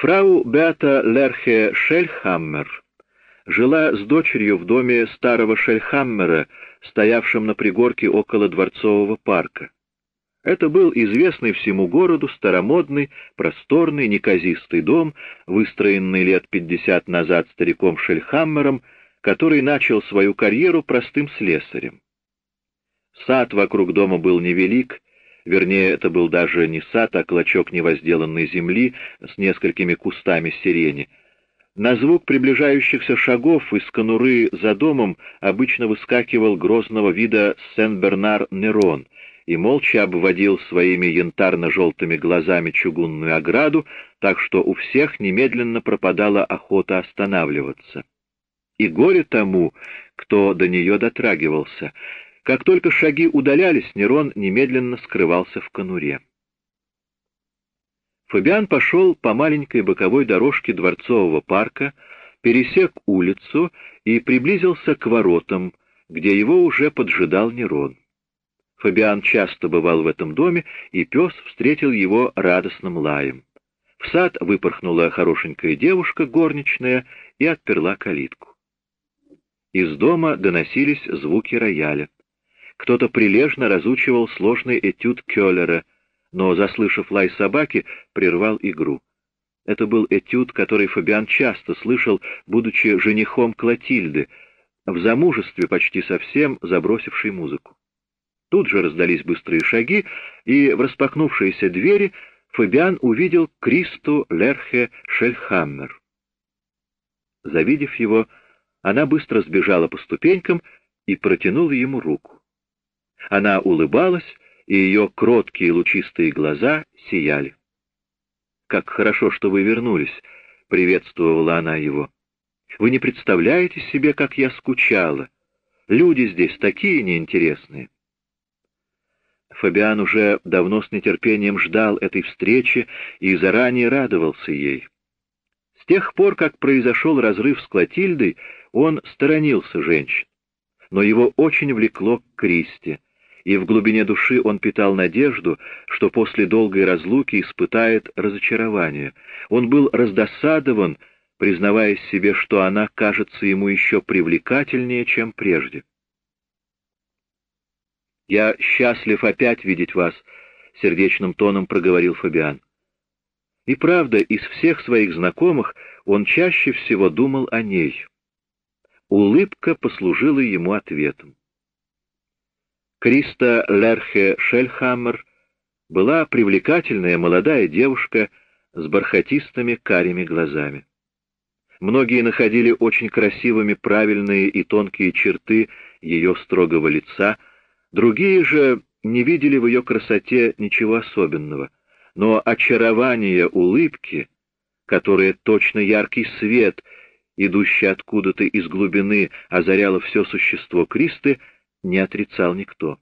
Фрау Беата Лерхе Шельхаммер жила с дочерью в доме старого Шельхаммера, стоявшем на пригорке около Дворцового парка. Это был известный всему городу старомодный, просторный, неказистый дом, выстроенный лет пятьдесят назад стариком Шельхаммером, который начал свою карьеру простым слесарем. Сад вокруг дома был невелик, вернее, это был даже не сад, а клочок невозделанной земли с несколькими кустами сирени. На звук приближающихся шагов из конуры за домом обычно выскакивал грозного вида Сен-Бернар-Нерон — и молча обводил своими янтарно-желтыми глазами чугунную ограду, так что у всех немедленно пропадала охота останавливаться. И горе тому, кто до нее дотрагивался. Как только шаги удалялись, Нерон немедленно скрывался в конуре. Фабиан пошел по маленькой боковой дорожке Дворцового парка, пересек улицу и приблизился к воротам, где его уже поджидал Нерон. Фабиан часто бывал в этом доме, и пес встретил его радостным лаем. В сад выпорхнула хорошенькая девушка, горничная, и отперла калитку. Из дома доносились звуки рояля. Кто-то прилежно разучивал сложный этюд Кёллера, но, заслышав лай собаки, прервал игру. Это был этюд, который Фабиан часто слышал, будучи женихом Клотильды, в замужестве почти совсем забросившей музыку. Тут же раздались быстрые шаги, и в распахнувшиеся двери Фабиан увидел Кристу Лерхе Шельхаммер. Завидев его, она быстро сбежала по ступенькам и протянула ему руку. Она улыбалась, и ее кроткие лучистые глаза сияли. «Как хорошо, что вы вернулись», — приветствовала она его. «Вы не представляете себе, как я скучала. Люди здесь такие неинтересные». Фабиан уже давно с нетерпением ждал этой встречи и заранее радовался ей. С тех пор, как произошел разрыв с Клотильдой, он сторонился женщин. Но его очень влекло к Кристи, и в глубине души он питал надежду, что после долгой разлуки испытает разочарование. Он был раздосадован, признавая себе, что она кажется ему еще привлекательнее, чем прежде. «Я счастлив опять видеть вас», — сердечным тоном проговорил Фабиан. И правда, из всех своих знакомых он чаще всего думал о ней. Улыбка послужила ему ответом. Криста Лерхе Шельхаммер была привлекательная молодая девушка с бархатистыми карими глазами. Многие находили очень красивыми правильные и тонкие черты ее строгого лица — Другие же не видели в ее красоте ничего особенного, но очарование улыбки, которое точно яркий свет, идущий откуда-то из глубины, озаряло все существо Кристы, не отрицал никто.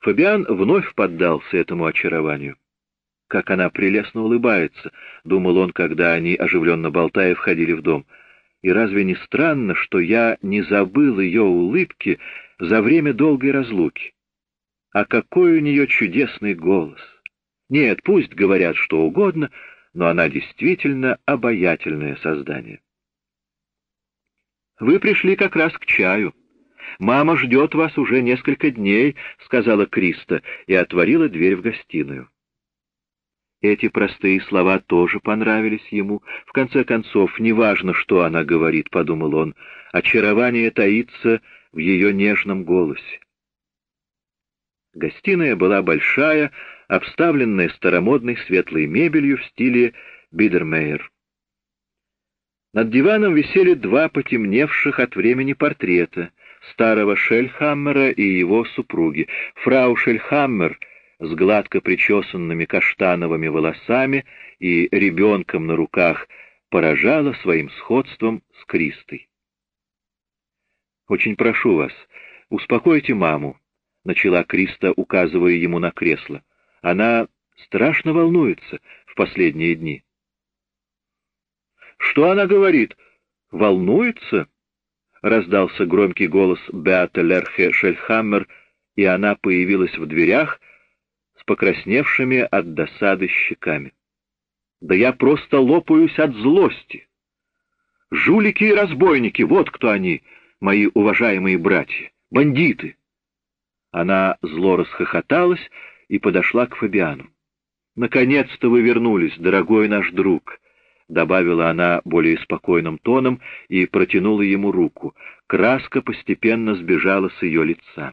Фабиан вновь поддался этому очарованию. «Как она прелестно улыбается», — думал он, когда они, оживленно болтая, входили в дом. «И разве не странно, что я не забыл ее улыбки за время долгой разлуки. А какой у нее чудесный голос! Нет, пусть говорят что угодно, но она действительно обаятельное создание. «Вы пришли как раз к чаю. Мама ждет вас уже несколько дней», — сказала Криста и отворила дверь в гостиную. Эти простые слова тоже понравились ему. В конце концов, неважно, что она говорит, — подумал он, — очарование таится в ее нежном голосе. Гостиная была большая, обставленная старомодной светлой мебелью в стиле Бидермейер. Над диваном висели два потемневших от времени портрета старого Шельхаммера и его супруги. Фрау Шельхаммер с гладко причесанными каштановыми волосами и ребенком на руках поражала своим сходством с Кристой. «Очень прошу вас, успокойте маму», — начала Криста, указывая ему на кресло. «Она страшно волнуется в последние дни». «Что она говорит? Волнуется?» — раздался громкий голос Беата Лерхе Шельхаммер, и она появилась в дверях с покрасневшими от досады щеками. Да я просто лопаюсь от злости. Жулики и разбойники, вот кто они, мои уважаемые братья, бандиты. Она зло расхохоталась и подошла к Фабиану. «Наконец-то вы вернулись, дорогой наш друг», — добавила она более спокойным тоном и протянула ему руку. Краска постепенно сбежала с ее лица.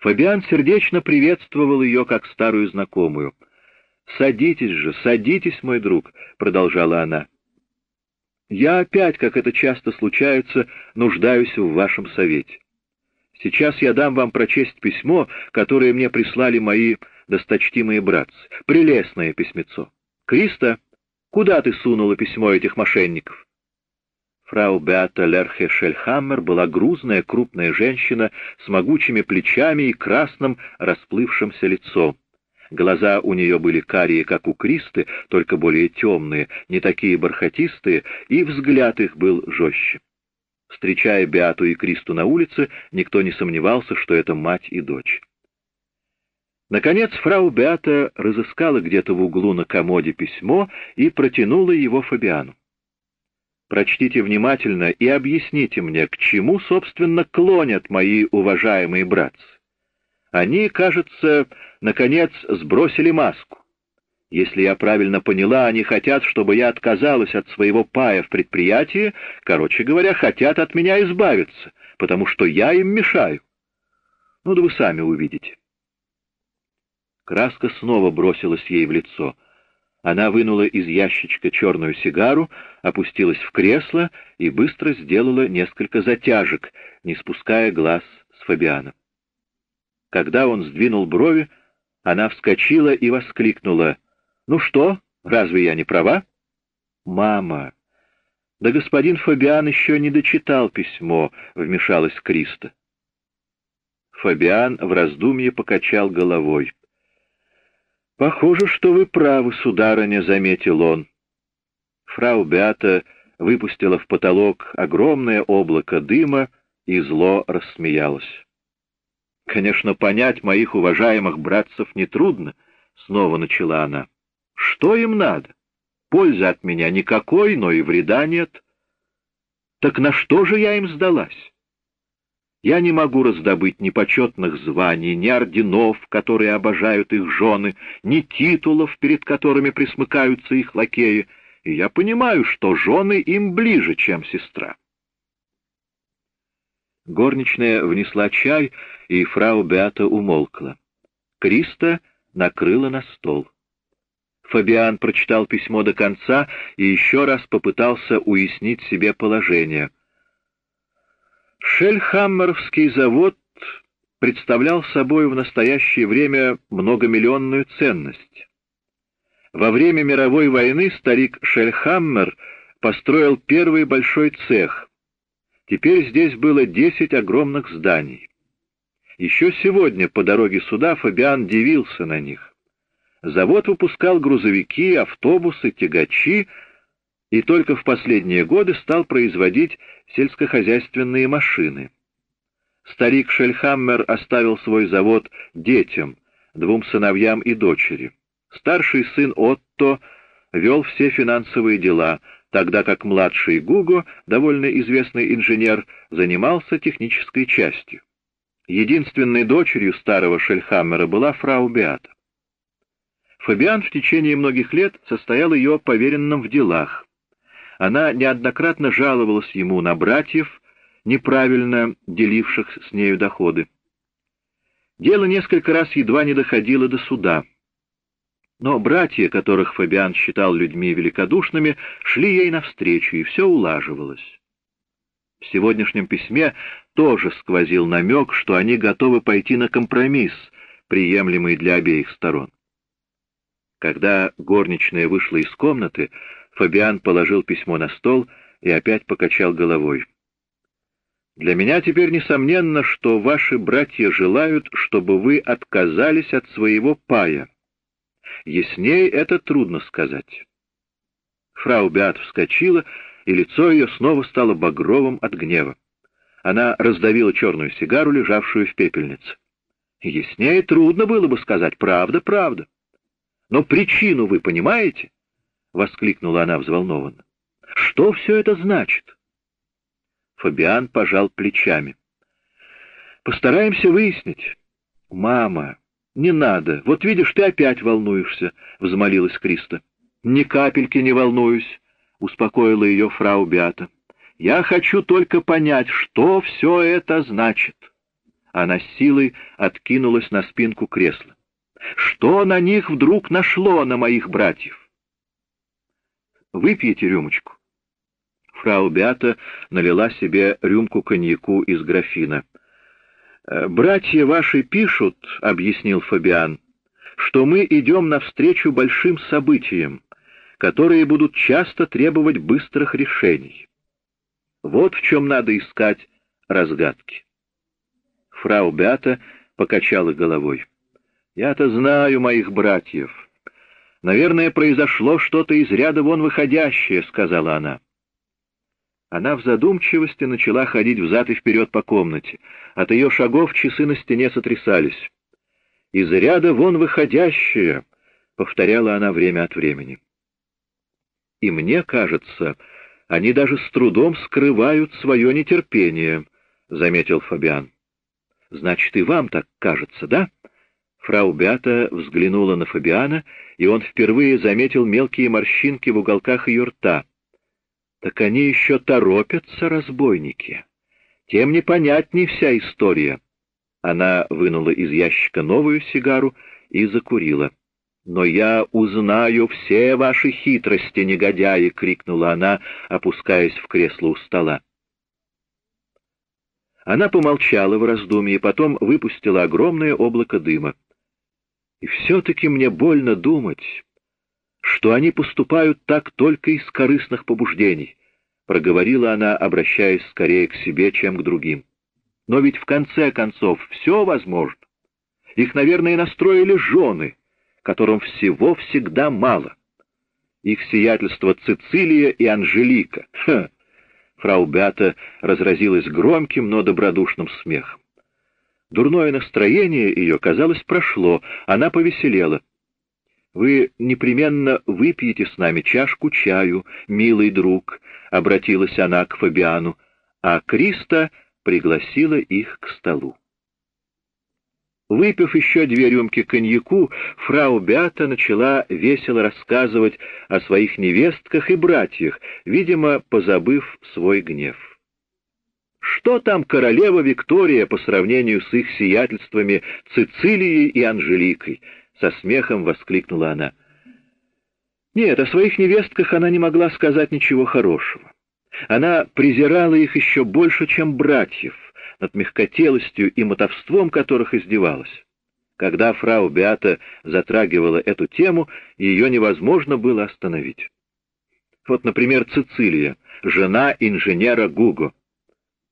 Фабиан сердечно приветствовал ее как старую знакомую. «Садитесь же, садитесь, мой друг», — продолжала она. «Я опять, как это часто случается, нуждаюсь в вашем совете. Сейчас я дам вам прочесть письмо, которое мне прислали мои досточтимые братцы. Прелестное письмецо. Криста, куда ты сунула письмо этих мошенников? Фрау Беата Лерхе Шельхаммер была грузная, крупная женщина с могучими плечами и красным расплывшимся лицом. Глаза у нее были карие, как у Кристы, только более темные, не такие бархатистые, и взгляд их был жестче. Встречая Беату и Кристу на улице, никто не сомневался, что это мать и дочь. Наконец фрау Беата разыскала где-то в углу на комоде письмо и протянула его Фабиану. «Прочтите внимательно и объясните мне, к чему, собственно, клонят мои уважаемые братцы. Они, кажется, наконец сбросили маску. Если я правильно поняла, они хотят, чтобы я отказалась от своего пая в предприятии, короче говоря, хотят от меня избавиться, потому что я им мешаю. Ну да вы сами увидите. Краска снова бросилась ей в лицо. Она вынула из ящичка черную сигару, опустилась в кресло и быстро сделала несколько затяжек, не спуская глаз с Фабиана. Когда он сдвинул брови, она вскочила и воскликнула — «Ну что, разве я не права?» «Мама!» «Да господин Фабиан еще не дочитал письмо», — вмешалась Криста. Фабиан в раздумье покачал головой. «Похоже, что вы правы, сударыня», — заметил он. Фрау Беата выпустила в потолок огромное облако дыма и зло рассмеялась. «Конечно, понять моих уважаемых братцев нетрудно», — снова начала она. Что им надо? Пользы от меня никакой, но и вреда нет. Так на что же я им сдалась? Я не могу раздобыть ни почетных званий, ни орденов, которые обожают их жены, ни титулов, перед которыми присмыкаются их лакеи, и я понимаю, что жены им ближе, чем сестра. Горничная внесла чай, и фрау Беата умолкла. Криста накрыла на стол. Фабиан прочитал письмо до конца и еще раз попытался уяснить себе положение. Шельхаммеровский завод представлял собой в настоящее время многомиллионную ценность. Во время мировой войны старик Шельхаммер построил первый большой цех. Теперь здесь было десять огромных зданий. Еще сегодня по дороге сюда Фабиан дивился на них. Завод выпускал грузовики, автобусы, тягачи, и только в последние годы стал производить сельскохозяйственные машины. Старик Шельхаммер оставил свой завод детям, двум сыновьям и дочери. Старший сын Отто вел все финансовые дела, тогда как младший Гуго, довольно известный инженер, занимался технической частью. Единственной дочерью старого Шельхаммера была фрау Беата. Фабиан в течение многих лет состоял ее поверенным в делах. Она неоднократно жаловалась ему на братьев, неправильно деливших с нею доходы. Дело несколько раз едва не доходило до суда. Но братья, которых Фабиан считал людьми великодушными, шли ей навстречу, и все улаживалось. В сегодняшнем письме тоже сквозил намек, что они готовы пойти на компромисс, приемлемый для обеих сторон. Когда горничная вышла из комнаты, Фабиан положил письмо на стол и опять покачал головой. «Для меня теперь несомненно, что ваши братья желают, чтобы вы отказались от своего пая. Ясней это трудно сказать». Фрау Беат вскочила, и лицо ее снова стало багровым от гнева. Она раздавила черную сигару, лежавшую в пепельнице. Яснее трудно было бы сказать «правда, правда». Но причину вы понимаете? — воскликнула она взволнованно. — Что все это значит? Фабиан пожал плечами. — Постараемся выяснить. — Мама, не надо. Вот видишь, ты опять волнуешься, — взмолилась Криста. — Ни капельки не волнуюсь, — успокоила ее фрау Беата. — Я хочу только понять, что все это значит. Она силой откинулась на спинку кресла. Что на них вдруг нашло, на моих братьев? Выпьете рюмочку. Фрау Беата налила себе рюмку коньяку из графина. «Э, «Братья ваши пишут, — объяснил Фабиан, — что мы идем навстречу большим событиям, которые будут часто требовать быстрых решений. Вот в чем надо искать разгадки». Фрау Беата покачала головой. Я-то знаю моих братьев. Наверное, произошло что-то из ряда вон выходящее, — сказала она. Она в задумчивости начала ходить взад и вперед по комнате. От ее шагов часы на стене сотрясались. «Из ряда вон выходящее», — повторяла она время от времени. «И мне кажется, они даже с трудом скрывают свое нетерпение», — заметил Фабиан. «Значит, и вам так кажется, да?» Фрау Бята взглянула на Фабиана, и он впервые заметил мелкие морщинки в уголках ее рта. Так они еще торопятся, разбойники. Тем непонятней вся история. Она вынула из ящика новую сигару и закурила. «Но я узнаю все ваши хитрости, негодяи!» — крикнула она, опускаясь в кресло у стола. Она помолчала в раздумье, потом выпустила огромное облако дыма. И все-таки мне больно думать, что они поступают так только из корыстных побуждений, — проговорила она, обращаясь скорее к себе, чем к другим. Но ведь в конце концов все возможно. Их, наверное, настроили жены, которым всего всегда мало. Их сиятельство Цицилия и Анжелика. Ха! Фрау Бята разразилась громким, но добродушным смехом. Дурное настроение ее, казалось, прошло, она повеселела. «Вы непременно выпьете с нами чашку чаю, милый друг», — обратилась она к Фабиану, а Криста пригласила их к столу. Выпив еще две рюмки коньяку, фрау Бята начала весело рассказывать о своих невестках и братьях, видимо, позабыв свой гнев. Что там королева Виктория по сравнению с их сиятельствами Цицилией и Анжеликой? Со смехом воскликнула она. Нет, о своих невестках она не могла сказать ничего хорошего. Она презирала их еще больше, чем братьев, над мягкотелостью и мотовством которых издевалась. Когда фрау Беата затрагивала эту тему, ее невозможно было остановить. Вот, например, Цицилия, жена инженера Гуго.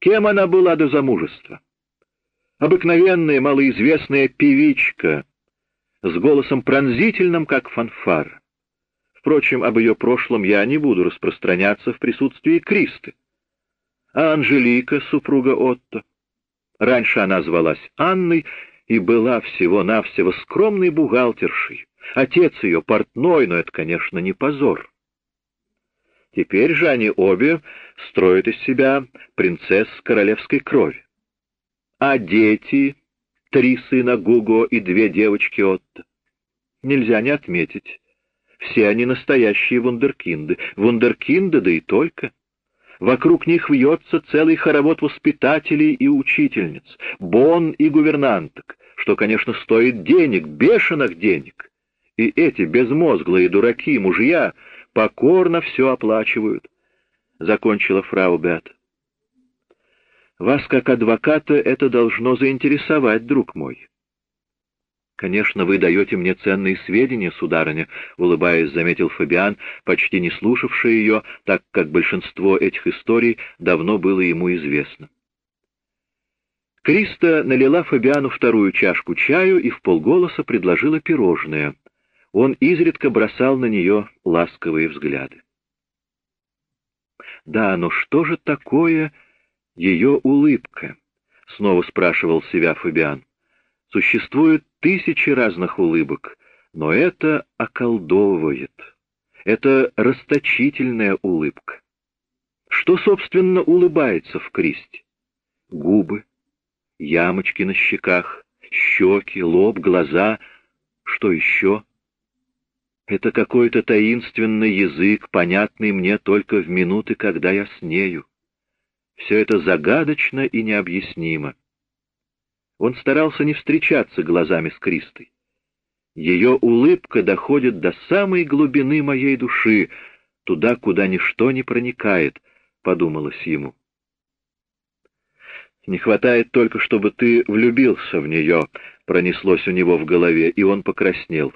Кем она была до замужества? Обыкновенная малоизвестная певичка с голосом пронзительным, как фанфар. Впрочем, об ее прошлом я не буду распространяться в присутствии Кристы. А Анжелика, супруга Отто? Раньше она звалась Анной и была всего-навсего скромной бухгалтершей. Отец ее портной, но это, конечно, не позор. Теперь же они обе строят из себя принцесс королевской крови. А дети, три сына Гуго и две девочки Отто, нельзя не отметить. Все они настоящие вундеркинды. Вундеркинды, да и только. Вокруг них вьется целый хоровод воспитателей и учительниц, бон и гувернанток, что, конечно, стоит денег, бешеных денег. И эти безмозглые дураки, мужья, покорно все оплачивают, — закончила фрау Бет. Вас, как адвоката, это должно заинтересовать, друг мой. «Конечно, вы даете мне ценные сведения, сударыня», — улыбаясь, заметил Фабиан, почти не слушавший ее, так как большинство этих историй давно было ему известно. Криста налила Фабиану вторую чашку чаю и в полголоса предложила пирожное — он изредка бросал на нее ласковые взгляды. «Да, но что же такое ее улыбка?» — снова спрашивал себя Фабиан. «Существуют тысячи разных улыбок, Но это околдовывает. Это расточительная улыбка. Что, собственно, улыбается в Кристе? Губы, ямочки на щеках, щеки, лоб, глаза. Что еще? Это какой-то таинственный язык, понятный мне только в минуты, когда я с нею. Все это загадочно и необъяснимо. Он старался не встречаться глазами с Кристой. Ее улыбка доходит до самой глубины моей души, туда, куда ничто не проникает, — подумалось ему. «Не хватает только, чтобы ты влюбился в нее», — пронеслось у него в голове, и он покраснел.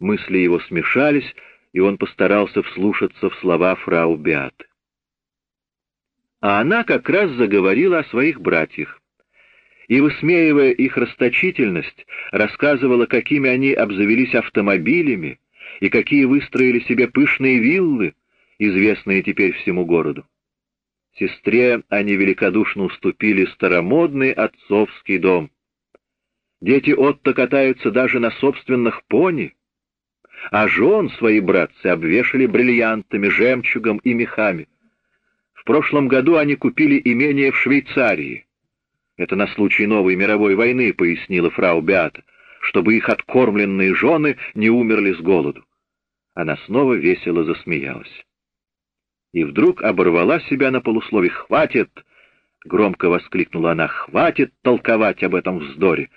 Мысли его смешались, и он постарался вслушаться в слова фрау Беаты. А она как раз заговорила о своих братьях и, высмеивая их расточительность, рассказывала, какими они обзавелись автомобилями и какие выстроили себе пышные виллы, известные теперь всему городу. Сестре они великодушно уступили старомодный отцовский дом. Дети Отто катаются даже на собственных пони, а жен свои братцы обвешали бриллиантами, жемчугом и мехами. В прошлом году они купили имение в Швейцарии. Это на случай новой мировой войны, пояснила фрау Беата, чтобы их откормленные жены не умерли с голоду. Она снова весело засмеялась. И вдруг оборвала себя на полуслове «Хватит!» — громко воскликнула она. «Хватит толковать об этом вздоре!»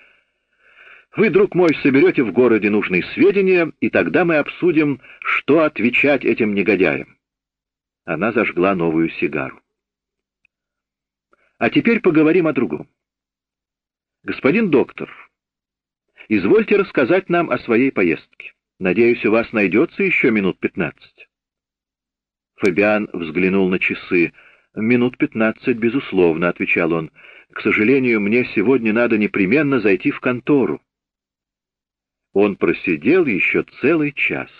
Вы, друг мой, соберете в городе нужные сведения, и тогда мы обсудим, что отвечать этим негодяям. Она зажгла новую сигару. А теперь поговорим о другом. Господин доктор, извольте рассказать нам о своей поездке. Надеюсь, у вас найдется еще минут пятнадцать. Фабиан взглянул на часы. «Минут пятнадцать, безусловно», — отвечал он. «К сожалению, мне сегодня надо непременно зайти в контору». Он просидел еще целый час.